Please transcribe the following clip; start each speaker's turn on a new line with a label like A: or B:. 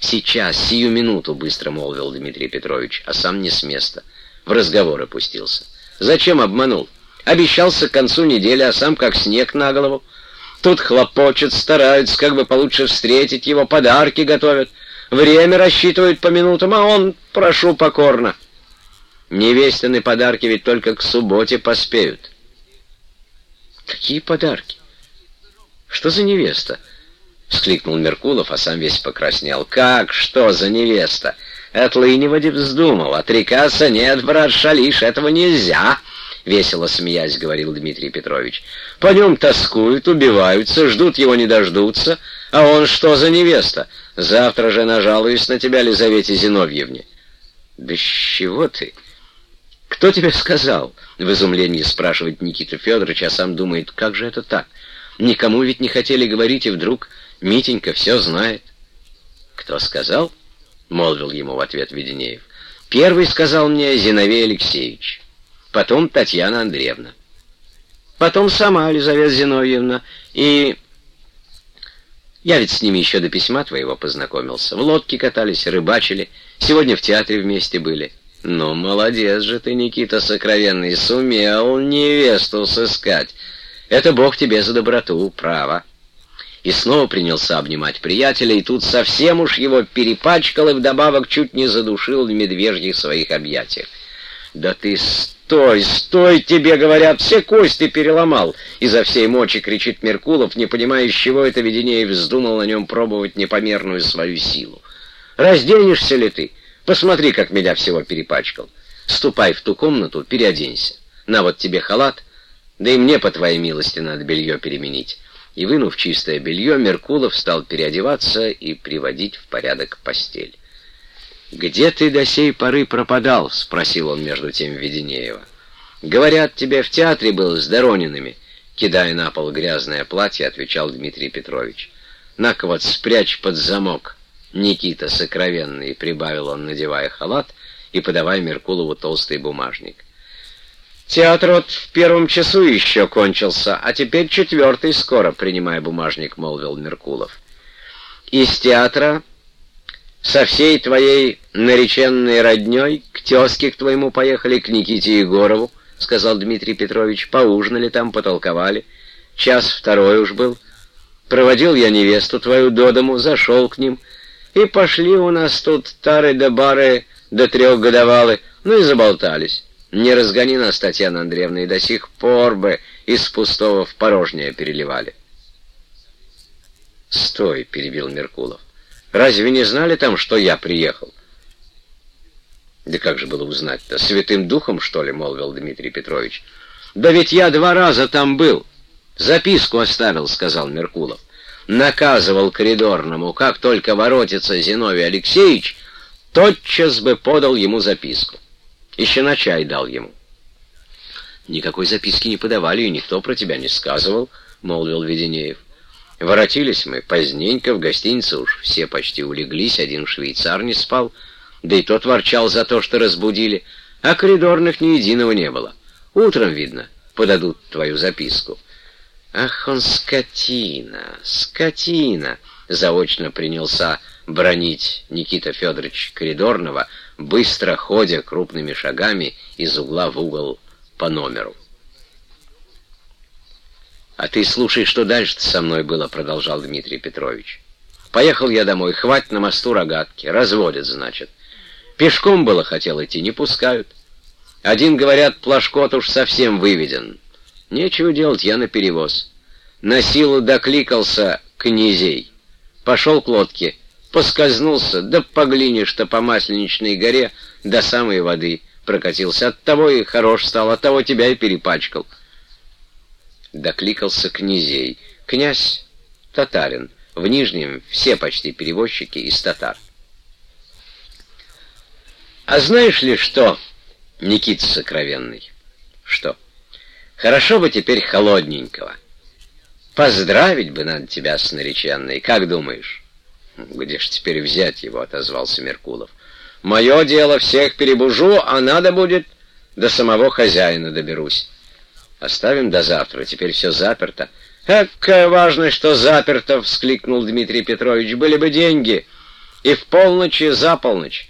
A: «Сейчас, сию минуту», — быстро молвил Дмитрий Петрович, а сам не с места. В разговор опустился. «Зачем обманул? Обещался к концу недели, а сам как снег на голову. Тут хлопочет, стараются, как бы получше встретить его, подарки готовят. Время рассчитывают по минутам, а он, прошу покорно. Невестины подарки ведь только к субботе поспеют». «Какие подарки? Что за невеста?» — вскликнул Меркулов, а сам весь покраснел. «Как? Что за невеста? Отлынивать вздумал. Отрекаться нет, брат Шалиш, этого нельзя!» — весело смеясь говорил Дмитрий Петрович. «По нем тоскуют, убиваются, ждут его не дождутся. А он что за невеста? Завтра же нажалуюсь на тебя, Лизавете Зиновьевне». «Да с чего ты?» «Кто тебе сказал?» — в изумлении спрашивает Никита Федорович, а сам думает, как же это так? Никому ведь не хотели говорить, и вдруг Митенька все знает. «Кто сказал?» — молвил ему в ответ Веденеев. «Первый сказал мне Зиновей Алексеевич, потом Татьяна Андреевна, потом сама Елизавета Зиновьевна, и... Я ведь с ними еще до письма твоего познакомился. В лодке катались, рыбачили, сегодня в театре вместе были». «Ну, молодец же ты, Никита Сокровенный, сумел невесту сыскать. Это Бог тебе за доброту, право» и снова принялся обнимать приятеля, и тут совсем уж его перепачкал и вдобавок чуть не задушил в медвежьих своих объятиях. «Да ты стой, стой, тебе говорят, все кости переломал!» Изо всей мочи кричит Меркулов, не понимая, из чего это видение вздумал на нем пробовать непомерную свою силу. «Разденешься ли ты? Посмотри, как меня всего перепачкал. Ступай в ту комнату, переоденься. На вот тебе халат, да и мне, по твоей милости, надо белье переменить» и, вынув чистое белье, Меркулов стал переодеваться и приводить в порядок постель. «Где ты до сей поры пропадал?» — спросил он между тем Веденеева. «Говорят, тебе в театре был с Доронинами», — кидая на пол грязное платье, отвечал Дмитрий Петрович. «На-ка вот спрячь под замок, Никита сокровенный», — прибавил он, надевая халат и подавая Меркулову толстый бумажник. Театр вот в первом часу еще кончился, а теперь четвертый скоро, принимая бумажник, молвил Меркулов. Из театра со всей твоей нареченной родней к тезке к твоему поехали, к Никите Егорову, сказал Дмитрий Петрович. Поужинали там, потолковали. Час второй уж был. Проводил я невесту твою до дому, зашел к ним. И пошли у нас тут тары да бары до трехгодовалы, ну и заболтались. Не разгони нас, Татьяна Андреевна, и до сих пор бы из пустого в порожнее переливали. «Стой!» — перебил Меркулов. «Разве не знали там, что я приехал?» «Да как же было узнать-то? Святым духом, что ли?» — молвил Дмитрий Петрович. «Да ведь я два раза там был. Записку оставил», — сказал Меркулов. «Наказывал коридорному, как только воротится Зиновий Алексеевич, тотчас бы подал ему записку». Еще на чай дал ему. «Никакой записки не подавали, и никто про тебя не сказывал», — молвил Веденеев. Воротились мы поздненько, в гостинице уж все почти улеглись, один швейцар не спал, да и тот ворчал за то, что разбудили, а коридорных ни единого не было. Утром, видно, подадут твою записку. «Ах, он скотина, скотина!» — заочно принялся бронить Никита Федорович Коридорного, быстро ходя крупными шагами из угла в угол по номеру. «А ты слушай, что дальше со мной было», — продолжал Дмитрий Петрович. «Поехал я домой, хватит на мосту рогатки, разводят, значит. Пешком было хотел идти, не пускают. Один, говорят, плашкот уж совсем выведен. Нечего делать, я на перевоз. На силу докликался князей. Пошел к лодке, поскользнулся, да по глине, что по Масленичной горе до самой воды прокатился. От того и хорош стал, от того тебя и перепачкал. Докликался князей. Князь татарин. В Нижнем все почти перевозчики из татар. А знаешь ли что, Никита Сокровенный? Что? Хорошо бы теперь холодненького. Поздравить бы надо тебя с нареченной, как думаешь? «Где ж теперь взять его?» — отозвался Меркулов. «Мое дело всех перебужу, а надо будет, до самого хозяина доберусь. Оставим до завтра, теперь все заперто». «Какая важность, что заперто!» — вскликнул Дмитрий Петрович. «Были бы деньги, И в полночь, и за полночь.